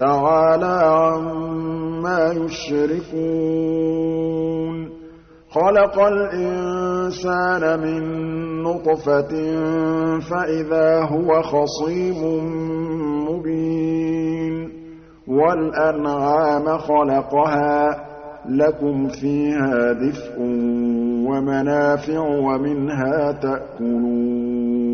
تَعَالَىٰ عَمَّا يُشْرِكُونَ. خَلَقَ الْإِنسَانَ مِن نُّطْفَةٍ فَإِذَا هُوَ خَصِيمٌ مُّبِينٌ. وَالْأَنْعَامَ خَلَقَهَا لَكُمْ فِيهَا دِفْءٌ وَمَنَافِعُ وَمِنْهَا تَأْكُلُونَ.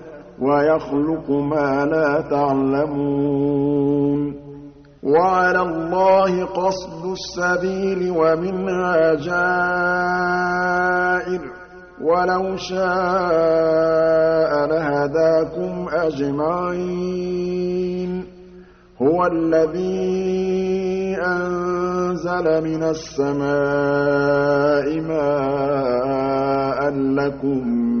وَيَخْلُقُ مَا لَا تَعْلَمُونَ وَعَلَى اللَّهِ قَصْدُ السَّبِيلِ وَمِنْهَا جَائِرٌ ۚ وَلَوْ شَاءَ لَهَدَاكُمْ أَجْمَعِينَ هُوَ الَّذِي أَنزَلَ مِنَ السَّمَاءِ مَاءً لَّكُم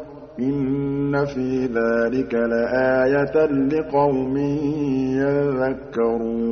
إِنَّ فِي ذَٰلِكَ لَآيَةً لِّقَوْمٍ يَذَّكَّرُونَ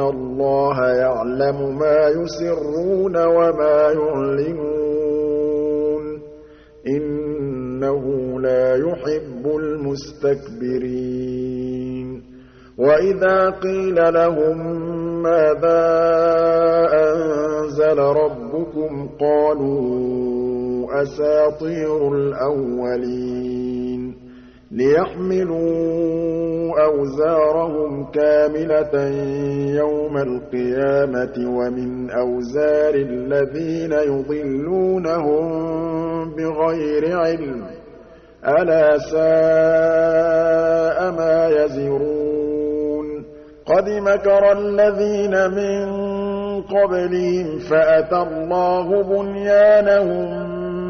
اللَّهَ يَعْلَمُ مَا يُسِرُّونَ وَمَا يُعْلِنُونَ ۚ. إِنَّهُ لَا يُحِبُّ الْمُسْتَكْبِرِينَ. وَإِذَا قِيلَ لَهُم مَّاذَا أَنزَلَ رَبُّكُمْ قَالُوا أَسَاطِيرُ الْأَوَّلِينَ. لِيَحْمِلُوا أَوْزَارَهُمْ كَامِلَةً يَوْمَ الْقِيَامَةِ وَمِنْ أَوْزَارِ الَّذِينَ يُضِلُّونَهُم بِغَيْرِ عِلْمٍ ۗ. أَلَا سَاءَ مَا يَزِرُونَ. قَدْ مَكَرَ الَّذِينَ مِن قَبْلِهِمْ فَأَتَى اللَّهُ بُنْيَانَهُم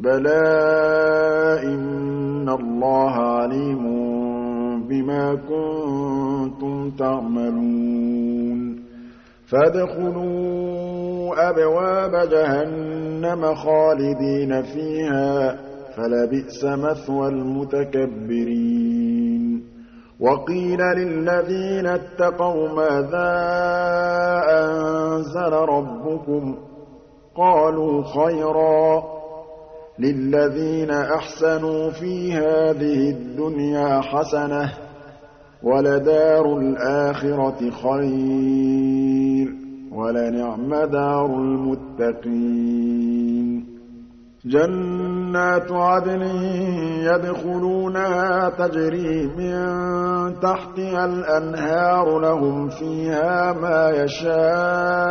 بَلَىٰ إِنَّ اللَّهَ عَلِيمٌ بِمَا كُنتُمْ تَعْمَلُونَ فَادْخُلُوا أَبْوَابَ جَهَنَّمَ خَالِدِينَ فِيهَا ۖ فَلَبِئْسَ مَثْوَى الْمُتَكَبِّرِينَ وَقِيلَ لِلَّذِينَ اتَّقَوْا مَاذَا أَنزَلَ رَبُّكُمْ ۚ قَالُوا خَيْرًا لِّلَّذِينَ أَحْسَنُوا فِي هَٰذِهِ الدُّنْيَا حَسَنَةٌ ۚ وَلَدَارُ الْآخِرَةِ خَيْرٌ ۚ وَلَنِعْمَ دَارُ الْمُتَّقِينَ جَنَّاتُ عَدْنٍ يَدْخُلُونَهَا تَجْرِي مِن تَحْتِهَا الْأَنْهَارُ ۖ لَهُمْ فِيهَا مَا يَشَاءُونَ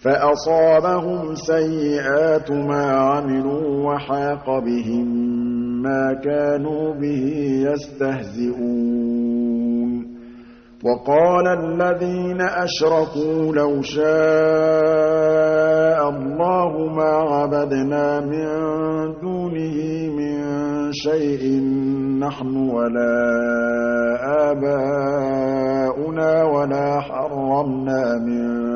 فَأَصَابَهُمْ سَيِّئَاتُ مَا عَمِلُوا وَحَاقَ بِهِم مَّا كَانُوا بِهِ يَسْتَهْزِئُونَ. وَقَالَ الَّذِينَ أَشْرَكُوا لَوْ شَاءَ اللَّهُ مَا عَبَدْنَا مِن دُونِهِ مِن شَيْءٍ نَّحْنُ وَلَا آبَاؤُنَا وَلَا حَرَّمْنَا مِن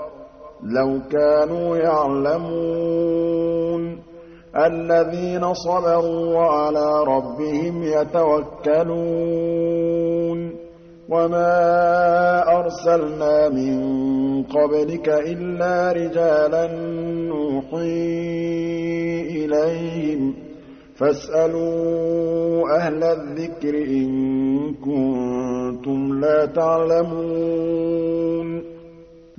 لَوْ كَانُوا يَعْلَمُونَ الَّذِينَ صَبَرُوا وَعَلَىٰ رَبِّهِمْ يَتَوَكَّلُونَ وَمَا أَرْسَلْنَا مِن قَبْلِكَ إِلَّا رِجَالًا نُّوحِي إِلَيْهِمْ ۖ فَاسْأَلُوا أَهْلَ الذِّكْرِ إِن كُنتُمْ لَا تَعْلَمُونَ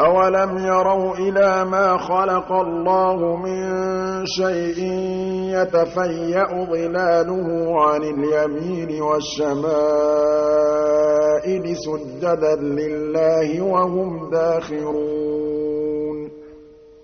أَوَلَمْ يَرَوْا إِلَىٰ مَا خَلَقَ اللَّهُ مِن شَيْءٍ يَتَفَيَّأُ ظِلَالُهُ عَنِ الْيَمِينِ وَالشَّمَائِلِ سُجَّدًا لِّلَّهِ وَهُمْ دَاخِرُونَ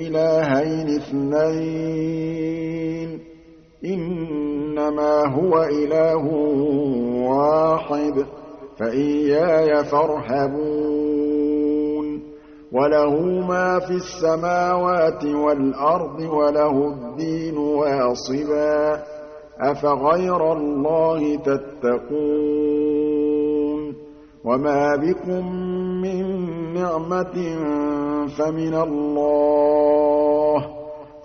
إِلَٰهَيْنِ اثْنَيْنِ ۖ. إِنَّمَا هُوَ إِلَٰهٌ وَاحِدٌ ۖ فَإِيَّايَ فَارْهَبُونِ. وَلَهُ مَا فِي السَّمَاوَاتِ وَالْأَرْضِ وَلَهُ الدِّينُ وَاصِبًا ۚ. أَفَغَيْرَ اللَّهِ تَتَّقُونَ؟ وَمَا بِكُم مِّن نِّعْمَةٍ فَمِنَ اللَّهِ ۖ.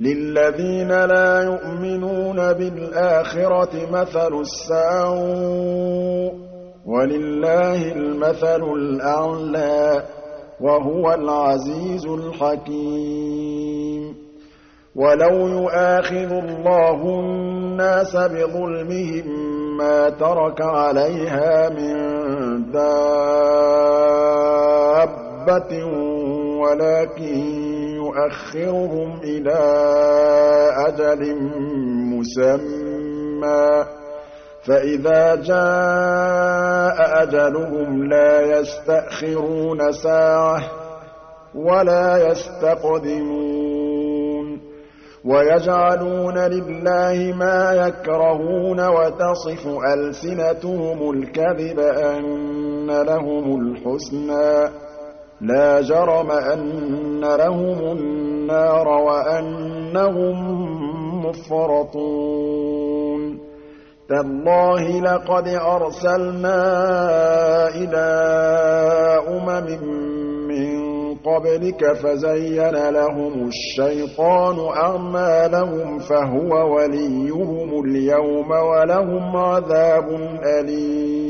لِلَّذِينَ لَا يُؤْمِنُونَ بِالْآخِرَةِ مَثَلُ السَّوْءِ ۖ وَلِلَّهِ الْمَثَلُ الْأَعْلَىٰ ۚ وَهُوَ الْعَزِيزُ الْحَكِيمُ. وَلَوْ يُؤَاخِذُ اللَّهُ النَّاسَ بِظُلْمِهِم مَّا تَرَكَ عَلَيْهَا مِن دَابَّةٍ وَلَٰكِن يُؤَخِّرُهُمْ إِلَىٰ أَجَلٍ مُّسَمًّى ۖ. فَإِذَا جَاءَ أَجَلُهُمْ لَا يَسْتَأْخِرُونَ سَاعَةً ۖ وَلَا يَسْتَقْدِمُونَ. وَيَجْعَلُونَ لِلَّهِ مَا يَكْرَهُونَ وَتَصِفُ أَلْسِنَتُهُمُ الْكَذِبَ أَنَّ لَهُمُ الْحُسْنَىٰ ۖ. لَا جَرَمَ أَنَّ لَهُمُ النَّارَ وَأَنَّهُم مُّفْرَطُونَ. تَاللَّهِ لَقَدْ أَرْسَلْنَا إِلَىٰ أُمَمٍ قَبْلِكَ فَزَيَّنَ لَهُمُ الشَّيْطَانُ أَعْمَالَهُمْ فَهُوَ وَلِيُّهُمُ الْيَوْمَ وَلَهُمْ عَذَابٌ أَلِيمٌ.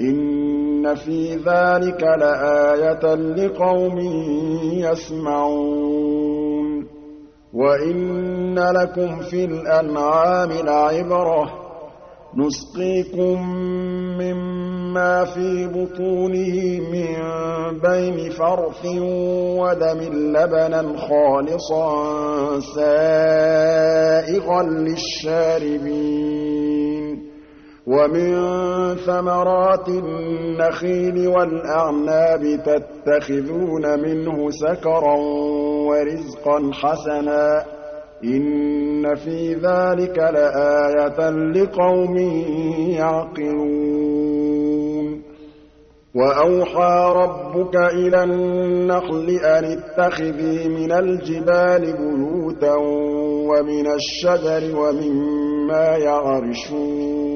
إِنَّ فِي ذَٰلِكَ لَآيَةً لِّقَوْمٍ يَسْمَعُونَ. وَإِنَّ لَكُمْ فِي الْأَنْعَامِ لَعِبْرَةً ۖ. نُّسْقِيكُم مِّمَّا فِي بُطُونِهِ مِن بَيْنِ فَرْثٍ وَدَمٍ لَّبَنًا خَالِصًا سَائِغًا لِّلشَّارِبِينَ. وَمِن ثَمَرَاتِ النَّخِيلِ وَالْأَعْنَابِ تَتَّخِذُونَ مِنْهُ سَكَرًا وَرِزْقًا حَسَنًا ۗ إِنَّ فِي ذَٰلِكَ لَآيَةً لِّقَوْمٍ يَعْقِلُونَ. وَأَوْحَىٰ رَبُّكَ إِلَى النَّحْلِ أَنِ اتَّخِذِي مِنَ الْجِبَالِ بُيُوتًا وَمِنَ الشَّجَرِ وَمِمَّا يَعْرِشُونَ.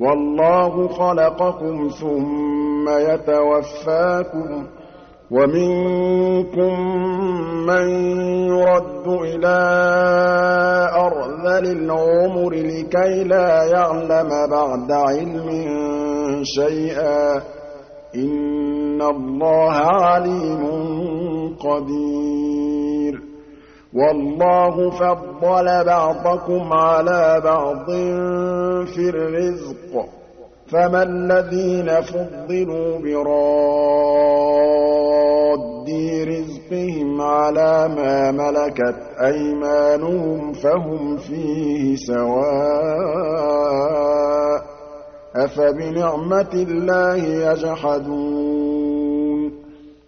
وَاللَّهُ خَلَقَكُمْ ثُمَّ يَتَوَفَّاكُمْ وَمِنكُم مَّن يُرَدُّ إِلَىٰ أَرْذَلِ الْعُمُرِ لِكَيْ لَا يَعْلَمَ بَعْدَ عِلْمٍ شَيْئًا ۚ. إِنَّ اللَّهَ عَلِيمٌ قَدِيرٌ. وَاللَّهُ فَضَّلَ بَعْضَكُمْ عَلَىٰ بَعْضٍ فِي الرِّزْقِ ۚ. فَمَا الَّذِينَ فُضِّلُوا بِرَادِّي رِزْقِهِمْ عَلَىٰ مَا مَلَكَتْ أَيْمَانُهُمْ فَهُمْ فِيهِ سَوَاءٌ ۚ. أَفَبِنِعْمَةِ اللَّهِ يَجْحَدُونَ.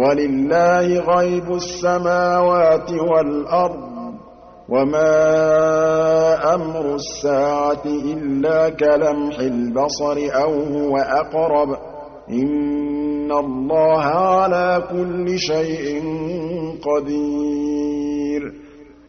وَلِلَّهِ غَيْبُ السَّمَاوَاتِ وَالْأَرْضِ ۚ وَمَا أَمْرُ السَّاعَةِ إِلَّا كَلَمْحِ الْبَصَرِ أَوْ هُوَ أَقْرَبُ ۚ إِنَّ اللَّهَ عَلَىٰ كُلِّ شَيْءٍ قَدِيرٌ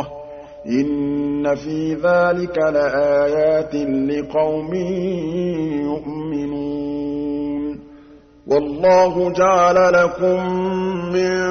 ۗ إِنَّ فِي ذَٰلِكَ لَآيَاتٍ لِّقَوْمٍ يُؤْمِنُونَ. وَاللَّهُ جَعَلَ لَكُم مِّن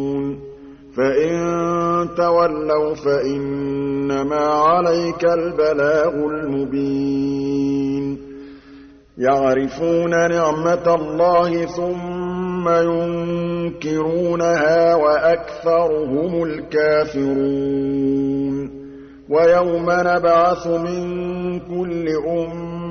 فَإِن تَوَلَّوْا فَإِنَّمَا عَلَيْكَ الْبَلَاغُ الْمُبِينُ. يَعْرِفُونَ نِعْمَتَ اللَّهِ ثُمَّ يُنكِرُونَهَا وَأَكْثَرُهُمُ الْكَافِرُونَ. وَيَوْمَ نَبْعَثُ مِن كُلِّ أُمَّةٍ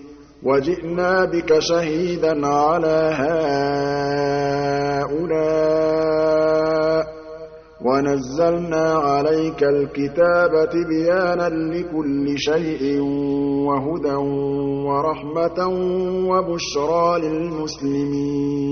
وَجِئْنَا بِكَ شَهِيدًا عَلَىٰ هَٰؤُلَاءِ ۚ وَنَزَّلْنَا عَلَيْكَ الْكِتَابَ تِبْيَانًا لِّكُلِّ شَيْءٍ وَهُدًى وَرَحْمَةً وَبُشْرَىٰ لِلْمُسْلِمِينَ.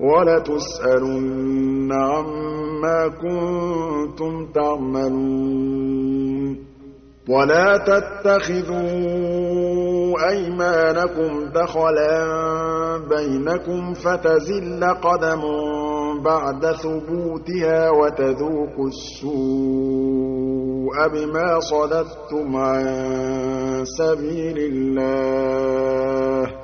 وَلَتُسْأَلُنَّ عَمَّا كُنتُمْ تَعْمَلُونَ. وَلَا تَتَّخِذُوا أَيْمَانَكُمْ دَخَلًا بَيْنَكُمْ فَتَزِلَّ قَدَمٌ بَعْدَ ثُبُوتِهَا وَتَذُوقُوا السُّوءَ بِمَا صَدَدتُّمْ عَن سَبِيلِ اللَّهِ.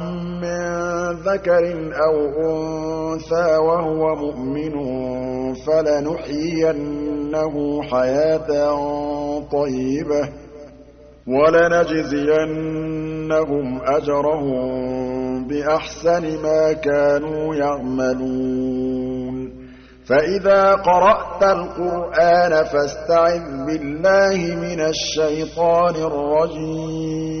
ذَكَرٍ أَوْ أُنثَىٰ وَهُوَ مُؤْمِنٌ فَلَنُحْيِيَنَّهُ حَيَاةً طَيِّبَةً ۖ وَلَنَجْزِيَنَّهُمْ أَجْرَهُم بِأَحْسَنِ مَا كَانُوا يَعْمَلُونَ. فَإِذَا قَرَأْتَ الْقُرْآنَ فَاسْتَعِذْ بِاللَّهِ مِنَ الشَّيْطَانِ الرَّجِيمِ.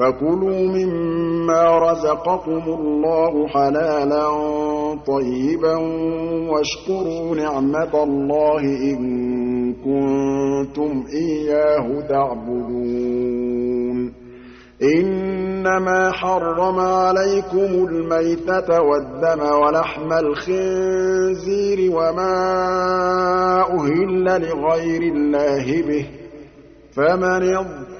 فَكُلُوا مِمَّا رَزَقَكُمُ اللَّهُ حَلَالًا طَيِّبًا وَاشْكُرُوا نِعْمَتَ اللَّهِ إِن كُنتُمْ إِيَّاهُ تَعْبُدُونَ. إِنَّمَا حَرَّمَ عَلَيْكُمُ الْمَيْتَةَ وَالدَّمَ وَلَحْمَ الْخِنزِيرِ وَمَا أُهِلَّ لِغَيْرِ اللَّهِ بِهِ ۖ. فَمَنِ اضْطُرَّ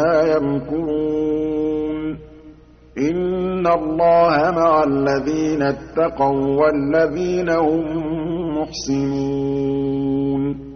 بِمَا يَمْكُرُونَ. إِنَّ اللَّهَ مَعَ الَّذِينَ اتَّقَوا وَّالَّذِينَ هُم مُّحْسِنُونَ.